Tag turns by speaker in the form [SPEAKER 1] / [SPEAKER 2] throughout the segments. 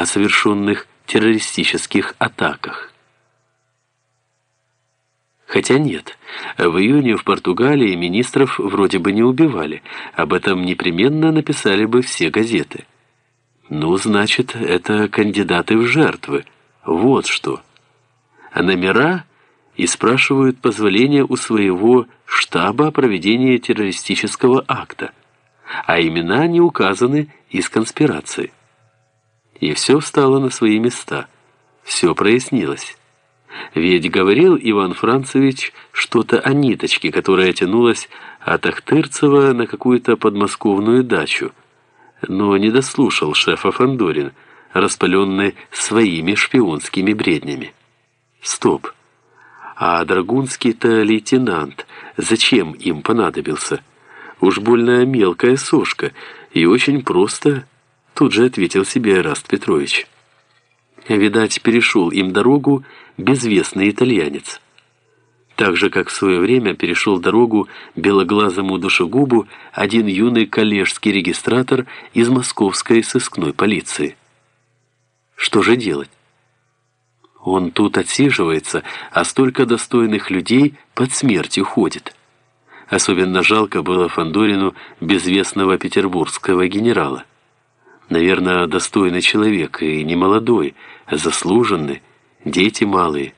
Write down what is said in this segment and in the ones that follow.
[SPEAKER 1] о совершенных террористических атаках. Хотя нет, в июне в Португалии министров вроде бы не убивали, об этом непременно написали бы все газеты. Ну, значит, это кандидаты в жертвы, вот что. А номера и спрашивают позволения у своего штаба о проведении террористического акта, а имена не указаны из конспирации. И все встало на свои места, все прояснилось. Ведь говорил Иван Францевич что-то о ниточке, которая тянулась от Ахтырцева на какую-то подмосковную дачу, но не дослушал шефа Фандорин, распаленный своими шпионскими бреднями. Стоп! А драгунский-то лейтенант, зачем им понадобился? Уж больно мелкая сошка, и очень просто, тут же ответил себе Раст Петрович. Видать, перешел им дорогу безвестный итальянец. Так же, как в свое время перешел дорогу белоглазому душегубу один юный коллежский регистратор из московской сыскной полиции. Что же делать? Он тут отсиживается, а столько достойных людей под смертью ходит. Особенно жалко было Фандорину безвестного петербургского генерала. Наверное, достойный человек и не молодой, а заслуженный, дети малые.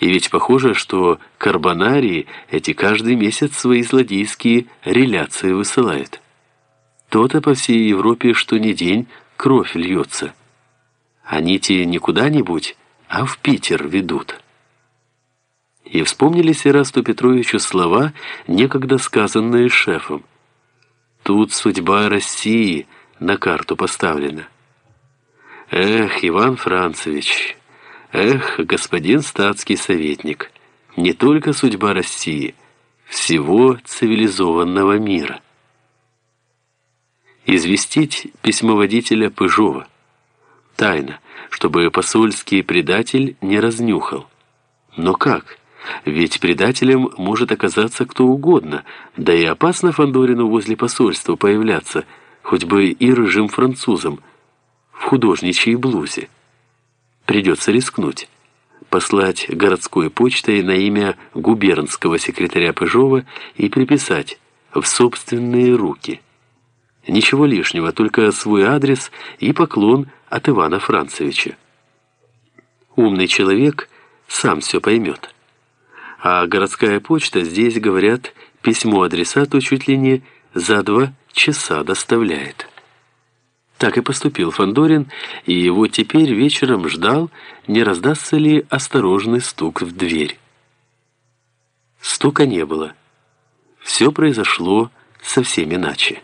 [SPEAKER 1] И ведь похоже, что карбонарии эти каждый месяц свои злодейские реляции высылают. То-то по всей Европе что ни день кровь льется. Они-те не куда-нибудь, а в Питер ведут. И вспомнились Ирасту Петровичу слова, некогда сказанные шефом. Тут судьба России на карту поставлена. Эх, Иван Францевич, эх, господин статский советник, не только судьба России, всего цивилизованного мира. Известить письмоводителя Пыжова. Тайна – чтобы посольский предатель не разнюхал. Но как? Ведь предателем может оказаться кто угодно, да и опасно Фандорину возле посольства появляться, хоть бы и рыжим французом, в художничьей блузе. Придется рискнуть. Послать городской почтой на имя губернского секретаря Пыжова и приписать «в собственные руки». Ничего лишнего, только свой адрес и поклон от Ивана Францевича. Умный человек сам все поймет. А городская почта здесь, говорят, письмо адресату чуть ли не за два часа доставляет. Так и поступил Фандорин, и его теперь вечером ждал, не раздастся ли осторожный стук в дверь. Стука не было. Все произошло совсем иначе.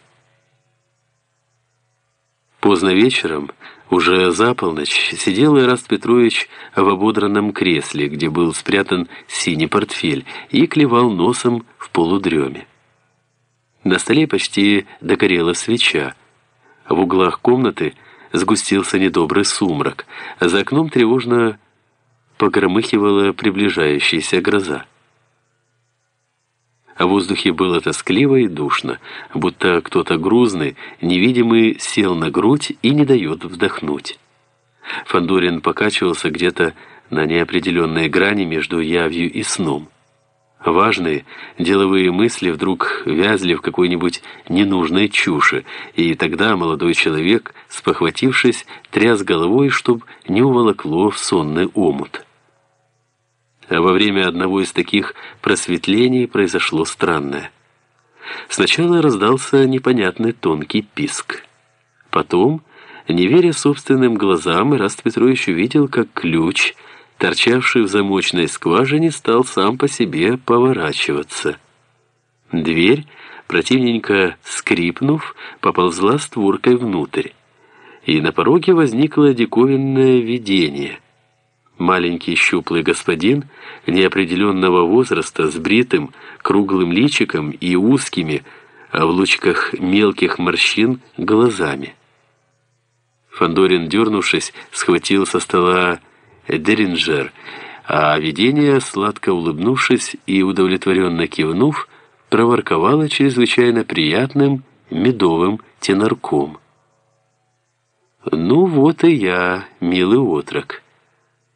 [SPEAKER 1] Поздно вечером, уже за полночь, сидел Ираст Петрович в ободранном кресле, где был спрятан синий портфель, и клевал носом в полудреме. На столе почти догорела свеча. В углах комнаты сгустился недобрый сумрак, за окном тревожно погромыхивала приближающаяся гроза. А в воздухе было тоскливо и душно, будто кто-то грузный, невидимый, сел на грудь и не дает вдохнуть. Фандорин покачивался где-то на неопределенной грани между явью и сном. Важные деловые мысли вдруг вязли в какой-нибудь ненужной чуши, и тогда молодой человек, спохватившись, тряс головой, чтоб не уволокло в сонный омут. А во время одного из таких просветлений произошло странное. Сначала раздался непонятный тонкий писк. Потом, не веря собственным глазам, Ираст Петрович увидел, как ключ, торчавший в замочной скважине, стал сам по себе поворачиваться. Дверь, противненько скрипнув, поползла створкой внутрь. И на пороге возникло диковинное видение — Маленький щуплый господин неопределенного возраста с бритым, круглым личиком и узкими, а в лучках мелких морщин, глазами. Фандорин, дернувшись, схватил со стола Деринджер, а видение, сладко улыбнувшись и удовлетворенно кивнув, проворковало чрезвычайно приятным медовым тенорком. «Ну вот и я, милый отрок».